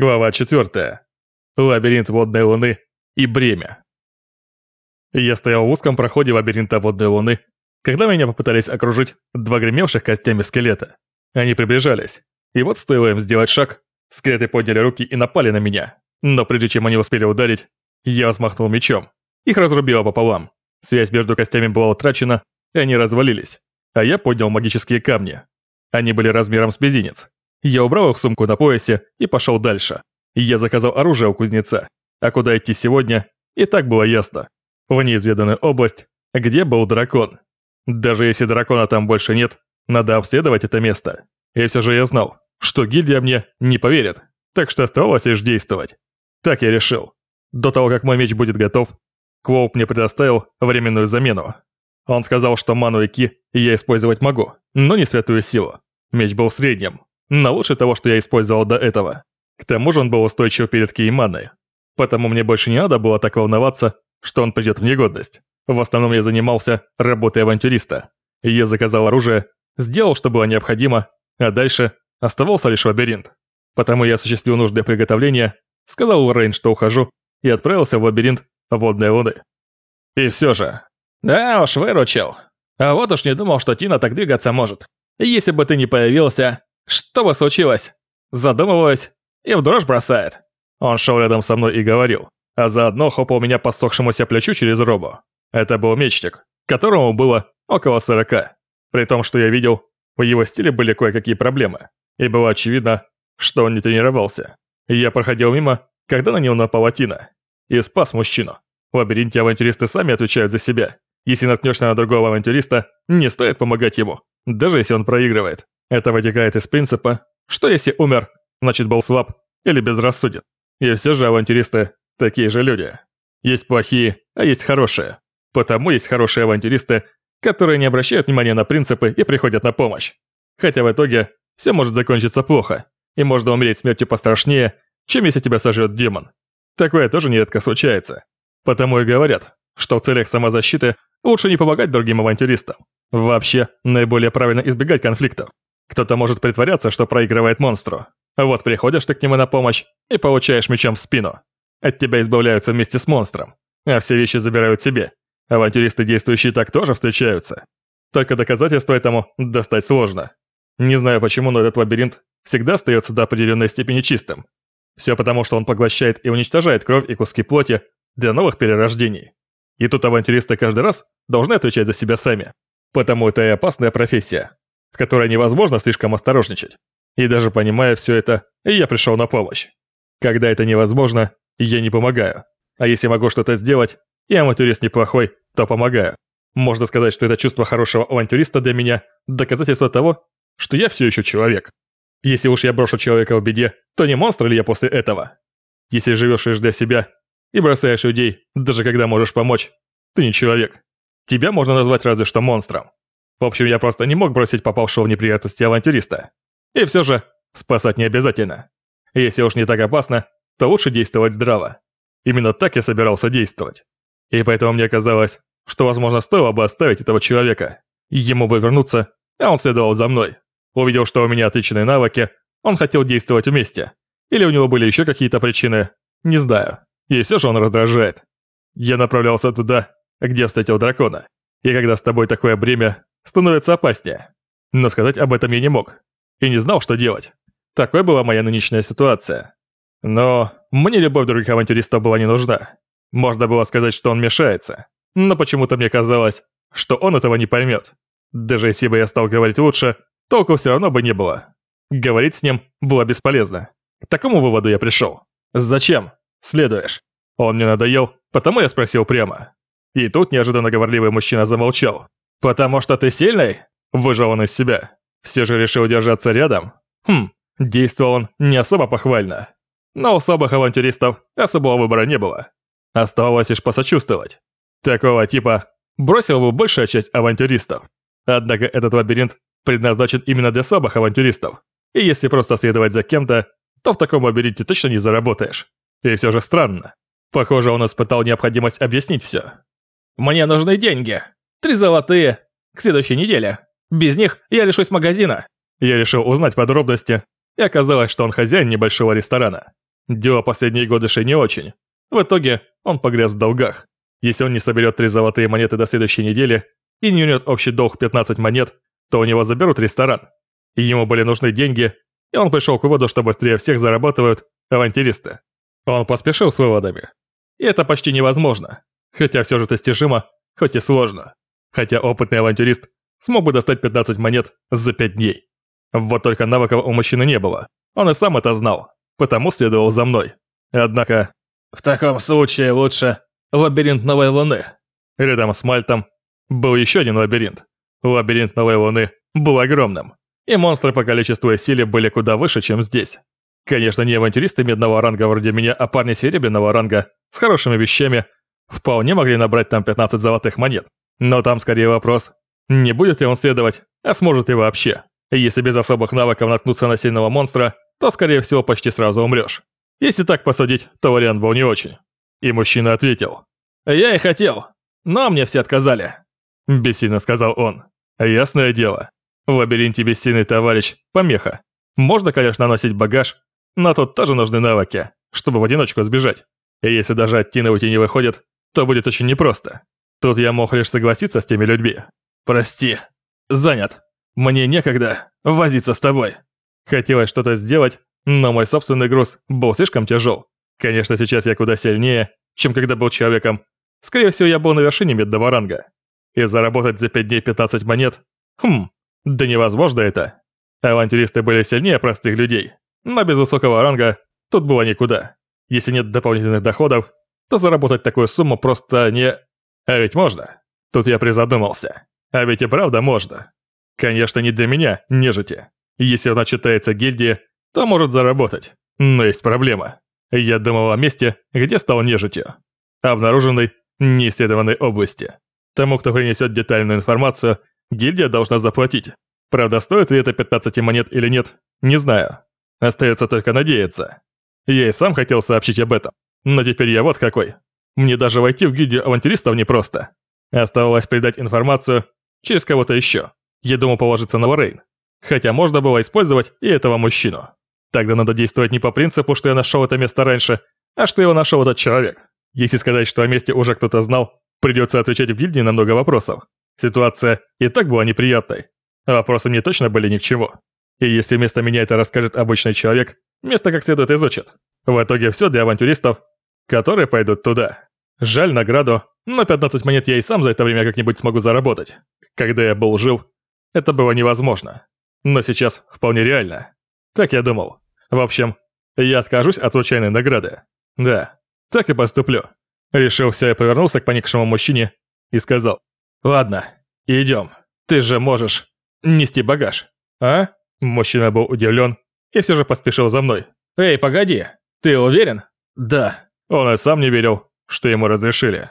Глава 4. Лабиринт водной луны и бремя. Я стоял в узком проходе лабиринта водной луны, когда меня попытались окружить два гремевших костями скелета. Они приближались, и вот стоило им сделать шаг, скелеты подняли руки и напали на меня. Но прежде чем они успели ударить, я взмахнул мечом. Их разрубило пополам. Связь между костями была утрачена, и они развалились. А я поднял магические камни. Они были размером с мизинец. Я убрал их сумку на поясе и пошел дальше. Я заказал оружие у кузнеца. А куда идти сегодня, и так было ясно. В неизведанную область, где был дракон. Даже если дракона там больше нет, надо обследовать это место. И все же я знал, что гильдия мне не поверит, так что оставалось лишь действовать. Так я решил. До того, как мой меч будет готов, Квоуп мне предоставил временную замену. Он сказал, что ману и ки я использовать могу, но не святую силу. Меч был средним, но лучше того, что я использовал до этого. К тому же он был устойчив перед Кейманой. Потому мне больше не надо было так волноваться, что он придет в негодность. В основном я занимался работой авантюриста. Я заказал оружие, сделал, что было необходимо, а дальше оставался лишь лабиринт. Потому я осуществил нужды приготовления, сказал Лоррейн, что ухожу, и отправился в лабиринт водной луны. И все же... Да уж, выручил. А вот уж не думал, что Тина так двигаться может. Если бы ты не появился, что бы случилось? Задумываюсь и в дрожь бросает. Он шел рядом со мной и говорил, а заодно хлопал меня по сохшемуся плечу через робу. Это был мечник, которому было около сорока. При том, что я видел, в его стиле были кое-какие проблемы. И было очевидно, что он не тренировался. Я проходил мимо, когда на него напала Тина. И спас мужчину. В лабиринте авантюристы сами отвечают за себя. Если наткнешься на другого авантюриста, не стоит помогать ему, даже если он проигрывает. Это вытекает из принципа, что если умер, значит был слаб или безрассуден. И все же авантюристы такие же люди. Есть плохие, а есть хорошие. Потому есть хорошие авантюристы, которые не обращают внимания на принципы и приходят на помощь. Хотя в итоге все может закончиться плохо, и можно умереть смертью пострашнее, чем если тебя сожрет демон. Такое тоже нередко случается. Потому и говорят, что в целях самозащиты лучше не помогать другим авантюристам. Вообще, наиболее правильно избегать конфликтов. Кто-то может притворяться, что проигрывает монстру. Вот приходишь ты к нему на помощь и получаешь мечом в спину. От тебя избавляются вместе с монстром, а все вещи забирают себе. Авантюристы, действующие так, тоже встречаются. Только доказательства этому достать сложно. Не знаю почему, но этот лабиринт всегда остается до определенной степени чистым. Все потому, что он поглощает и уничтожает кровь и куски плоти для новых перерождений. И тут авантюристы каждый раз должны отвечать за себя сами. Потому это и опасная профессия в которой невозможно слишком осторожничать. И даже понимая все это, я пришел на помощь. Когда это невозможно, я не помогаю. А если могу что-то сделать, и авантюрист неплохой, то помогаю. Можно сказать, что это чувство хорошего авантюриста для меня – доказательство того, что я все еще человек. Если уж я брошу человека в беде, то не монстр ли я после этого? Если живешь лишь для себя и бросаешь людей, даже когда можешь помочь, ты не человек. Тебя можно назвать разве что монстром. В общем, я просто не мог бросить попавшего в неприятности авантюриста. И все же, спасать не обязательно. Если уж не так опасно, то лучше действовать здраво. Именно так я собирался действовать. И поэтому мне казалось, что, возможно, стоило бы оставить этого человека. Ему бы вернуться, а он следовал за мной. Увидел, что у меня отличные навыки, он хотел действовать вместе. Или у него были еще какие-то причины, не знаю. И все же он раздражает. Я направлялся туда, где встретил дракона. И когда с тобой такое бремя, становится опаснее. Но сказать об этом я не мог. И не знал, что делать. Такой была моя нынешняя ситуация. Но мне любовь других авантюристов была не нужна. Можно было сказать, что он мешается. Но почему-то мне казалось, что он этого не поймет. Даже если бы я стал говорить лучше, толку все равно бы не было. Говорить с ним было бесполезно. К такому выводу я пришел. Зачем? Следуешь. Он мне надоел, потому я спросил прямо. И тут неожиданно говорливый мужчина замолчал. «Потому что ты сильный?» – выжил он из себя. Все же решил держаться рядом? Хм, действовал он не особо похвально. Но у слабых авантюристов особого выбора не было. Оставалось лишь посочувствовать. Такого типа бросил бы большая часть авантюристов. Однако этот лабиринт предназначен именно для слабых авантюристов. И если просто следовать за кем-то, то в таком лабиринте точно не заработаешь. И все же странно. Похоже, он испытал необходимость объяснить все. «Мне нужны деньги», Три золотые. К следующей неделе. Без них я лишусь магазина. Я решил узнать подробности, и оказалось, что он хозяин небольшого ресторана. Дело последние годы шли не очень. В итоге он погряз в долгах. Если он не соберет три золотые монеты до следующей недели и не вернет общий долг 15 монет, то у него заберут ресторан. Ему были нужны деньги, и он пришел к выводу, что быстрее всех зарабатывают авантюристы. Он поспешил с выводами. И это почти невозможно, хотя все же достижимо, хоть и сложно. Хотя опытный авантюрист смог бы достать 15 монет за 5 дней. Вот только навыков у мужчины не было. Он и сам это знал, потому следовал за мной. Однако, в таком случае лучше лабиринт Новой Луны. Рядом с Мальтом был еще один лабиринт. Лабиринт Новой Луны был огромным, и монстры по количеству и силе были куда выше, чем здесь. Конечно, не авантюристы медного ранга вроде меня, а парни серебряного ранга с хорошими вещами вполне могли набрать там 15 золотых монет. Но там скорее вопрос, не будет ли он следовать, а сможет ли вообще. Если без особых навыков наткнуться на сильного монстра, то скорее всего почти сразу умрешь. Если так посудить, то вариант был не очень. И мужчина ответил. «Я и хотел, но мне все отказали», – бессильно сказал он. «Ясное дело. В лабиринте бессильный товарищ – помеха. Можно, конечно, носить багаж, но тут тоже нужны навыки, чтобы в одиночку сбежать. И если даже от Тины уйти не выходит, то будет очень непросто. Тут я мог лишь согласиться с теми людьми. Прости. Занят. Мне некогда возиться с тобой. Хотелось что-то сделать, но мой собственный груз был слишком тяжел. Конечно, сейчас я куда сильнее, чем когда был человеком. Скорее всего, я был на вершине медного ранга. И заработать за 5 дней 15 монет? Хм, да невозможно это. Авантюристы были сильнее простых людей, но без высокого ранга тут было никуда. Если нет дополнительных доходов, то заработать такую сумму просто не... А ведь можно. Тут я призадумался. А ведь и правда можно. Конечно, не для меня, нежити. Если она читается гильдии, то может заработать. Но есть проблема. Я думал о месте, где стал нежитью. Обнаруженной, неисследованной области. Тому, кто принесет детальную информацию, гильдия должна заплатить. Правда, стоит ли это 15 монет или нет, не знаю. Остается только надеяться. Я и сам хотел сообщить об этом. Но теперь я вот какой. Мне даже войти в гильдию авантюристов непросто. Оставалось передать информацию через кого-то еще. Я думал положиться на Лоррейн. Хотя можно было использовать и этого мужчину. Тогда надо действовать не по принципу, что я нашел это место раньше, а что его нашел этот человек. Если сказать, что о месте уже кто-то знал, придется отвечать в гильдии на много вопросов. Ситуация и так была неприятной. Вопросы мне точно были ни к чему. И если вместо меня это расскажет обычный человек, место как следует изучит. В итоге все для авантюристов, которые пойдут туда. Жаль награду, но 15 монет я и сам за это время как-нибудь смогу заработать. Когда я был жив, это было невозможно. Но сейчас вполне реально. Так я думал. В общем, я откажусь от случайной награды. Да, так и поступлю. Решил все и повернулся к поникшему мужчине и сказал. «Ладно, идем. Ты же можешь нести багаж, а?» Мужчина был удивлен и все же поспешил за мной. «Эй, погоди, ты уверен?» «Да». Он и сам не верил, что ему разрешили.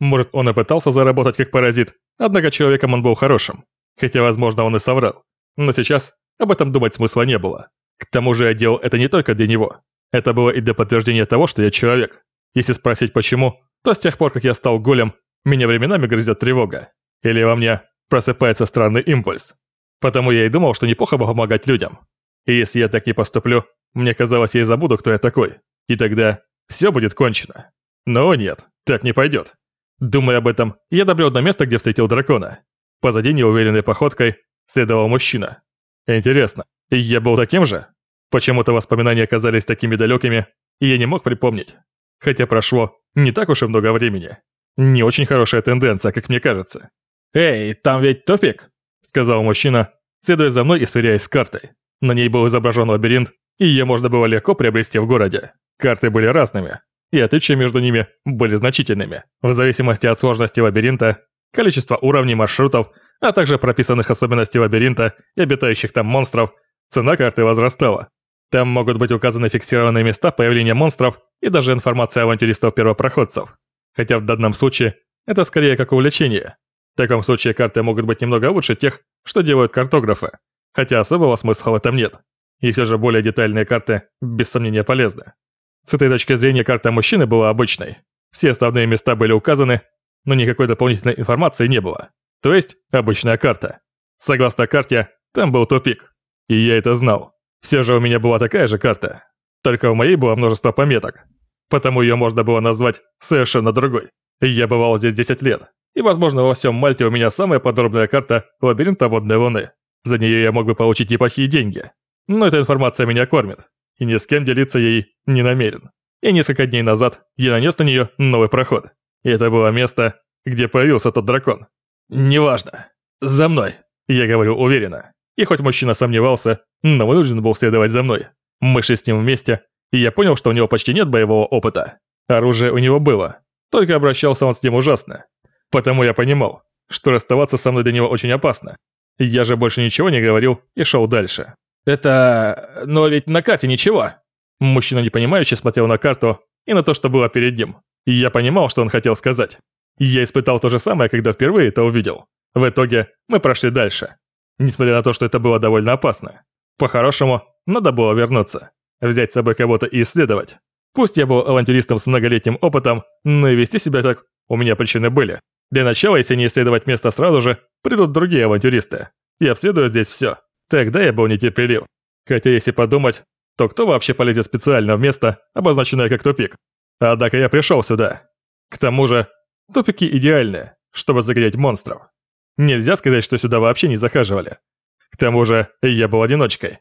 Может, он и пытался заработать как паразит, однако человеком он был хорошим. Хотя, возможно, он и соврал. Но сейчас об этом думать смысла не было. К тому же я делал это не только для него. Это было и для подтверждения того, что я человек. Если спросить почему, то с тех пор, как я стал голем, меня временами грызет тревога. Или во мне просыпается странный импульс. Потому я и думал, что неплохо бы помогать людям. И если я так не поступлю, мне казалось, я и забуду, кто я такой. И тогда все будет кончено. Но нет, так не пойдет. Думая об этом, я добрел до места, где встретил дракона. Позади неуверенной походкой следовал мужчина. Интересно, я был таким же? Почему-то воспоминания оказались такими далекими, и я не мог припомнить. Хотя прошло не так уж и много времени. Не очень хорошая тенденция, как мне кажется. «Эй, там ведь тупик!» сказал мужчина, следуя за мной и сверяясь с картой. На ней был изображен лабиринт, и ее можно было легко приобрести в городе. Карты были разными, и отличия между ними были значительными, в зависимости от сложности лабиринта, количества уровней маршрутов, а также прописанных особенностей лабиринта и обитающих там монстров, цена карты возрастала. Там могут быть указаны фиксированные места появления монстров и даже информация авантюристов-первопроходцев. Хотя в данном случае это скорее как увлечение. В таком случае карты могут быть немного лучше тех, что делают картографы, хотя особого смысла в этом нет. И все же более детальные карты, без сомнения, полезны. С этой точки зрения карта мужчины была обычной. Все основные места были указаны, но никакой дополнительной информации не было. То есть, обычная карта. Согласно карте, там был тупик. И я это знал. Все же у меня была такая же карта. Только у моей было множество пометок, потому ее можно было назвать совершенно другой. Я бывал здесь 10 лет, и, возможно, во всем Мальте у меня самая подробная карта лабиринта водной луны. За нее я мог бы получить неплохие деньги. Но эта информация меня кормит, и ни с кем делиться ей не намерен. И несколько дней назад я нанес на нее новый проход. И это было место, где появился тот дракон. «Неважно. За мной», — я говорю уверенно. И хоть мужчина сомневался, но вынужден был следовать за мной. Мы шли с ним вместе, и я понял, что у него почти нет боевого опыта. Оружие у него было, только обращался он с ним ужасно. Потому я понимал, что расставаться со мной для него очень опасно. Я же больше ничего не говорил и шел дальше. «Это... но ведь на карте ничего». Мужчина непонимающе смотрел на карту и на то, что было перед ним. я понимал, что он хотел сказать. Я испытал то же самое, когда впервые это увидел. В итоге мы прошли дальше. Несмотря на то, что это было довольно опасно. По-хорошему, надо было вернуться. Взять с собой кого-то и исследовать. Пусть я был авантюристом с многолетним опытом, но и вести себя так у меня причины были. Для начала, если не исследовать место сразу же, придут другие авантюристы и обследуют здесь все. Тогда я был нетерпелив. Хотя если подумать, то кто вообще полезет специально в место, обозначенное как тупик? Однако я пришел сюда. К тому же, тупики идеальны, чтобы загонять монстров. Нельзя сказать, что сюда вообще не захаживали. К тому же, я был одиночкой.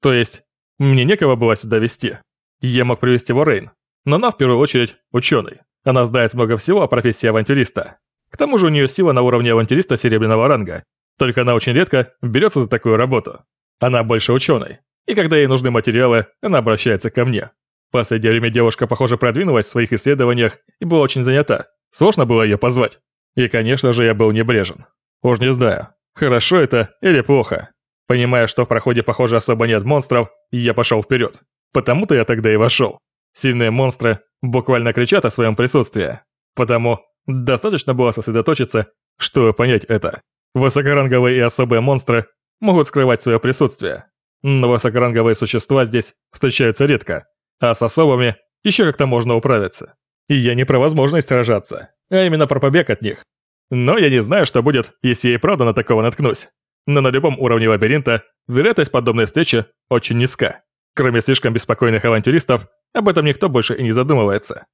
То есть, мне некого было сюда вести. Я мог привести Ворейн, но она в первую очередь ученый. Она знает много всего о профессии авантюриста. К тому же у нее сила на уровне авантюриста серебряного ранга. Только она очень редко берется за такую работу. Она больше ученый. И когда ей нужны материалы, она обращается ко мне. Последнее время девушка, похоже, продвинулась в своих исследованиях и была очень занята. Сложно было ее позвать. И, конечно же, я был небрежен. Уж не знаю, хорошо это или плохо. Понимая, что в проходе, похоже, особо нет монстров, я пошел вперед. Потому-то я тогда и вошел. Сильные монстры буквально кричат о своем присутствии. Потому достаточно было сосредоточиться, чтобы понять это. Высокоранговые и особые монстры могут скрывать свое присутствие. Но высокоранговые существа здесь встречаются редко, а с особыми еще как-то можно управиться. И я не про возможность сражаться, а именно про побег от них. Но я не знаю, что будет, если я и правда на такого наткнусь. Но на любом уровне лабиринта вероятность подобной встречи очень низка. Кроме слишком беспокойных авантюристов, об этом никто больше и не задумывается.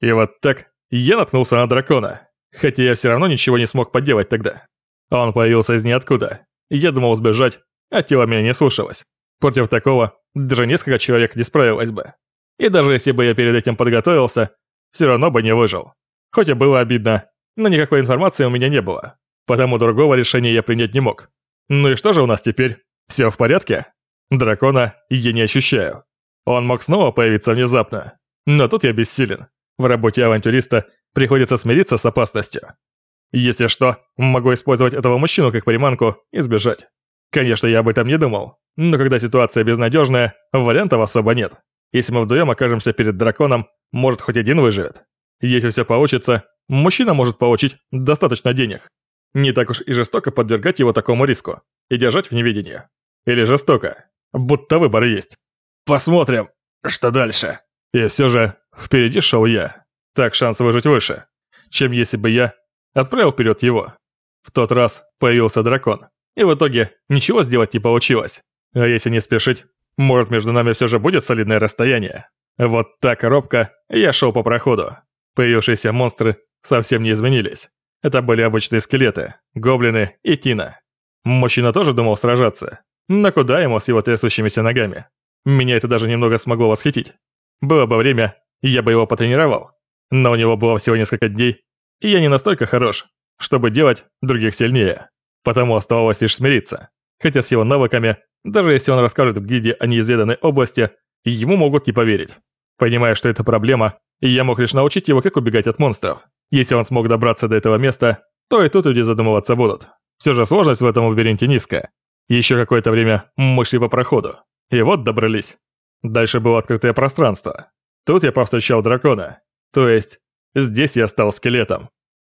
И вот так я наткнулся на дракона, хотя я все равно ничего не смог поделать тогда. Он появился из ниоткуда. Я думал сбежать, а тело меня не слушалось. Против такого даже несколько человек не справилось бы. И даже если бы я перед этим подготовился, все равно бы не выжил. Хоть и было обидно, но никакой информации у меня не было. Потому другого решения я принять не мог. Ну и что же у нас теперь? Все в порядке? Дракона я не ощущаю. Он мог снова появиться внезапно. Но тут я бессилен. В работе авантюриста приходится смириться с опасностью. Если что, могу использовать этого мужчину как приманку и сбежать. Конечно, я об этом не думал, но когда ситуация безнадежная, вариантов особо нет. Если мы вдвоем окажемся перед драконом, может хоть один выживет. Если все получится, мужчина может получить достаточно денег. Не так уж и жестоко подвергать его такому риску и держать в неведении. Или жестоко, будто выбор есть. Посмотрим, что дальше. И все же, впереди шел я. Так шанс выжить выше, чем если бы я отправил вперед его. В тот раз появился дракон, и в итоге ничего сделать не получилось. А если не спешить, может между нами все же будет солидное расстояние. Вот так робко я шел по проходу. Появившиеся монстры совсем не изменились. Это были обычные скелеты, гоблины и Тина. Мужчина тоже думал сражаться, но куда ему с его трясущимися ногами? Меня это даже немного смогло восхитить. Было бы время, я бы его потренировал. Но у него было всего несколько дней, и я не настолько хорош, чтобы делать других сильнее. Потому оставалось лишь смириться. Хотя с его навыками, даже если он расскажет в гиде о неизведанной области, ему могут не поверить. Понимая, что это проблема, я мог лишь научить его, как убегать от монстров. Если он смог добраться до этого места, то и тут люди задумываться будут. Все же сложность в этом лабиринте низкая. Еще какое-то время мы шли по проходу. И вот добрались. Дальше было открытое пространство. Тут я повстречал дракона. То есть, здесь я стал скелетом.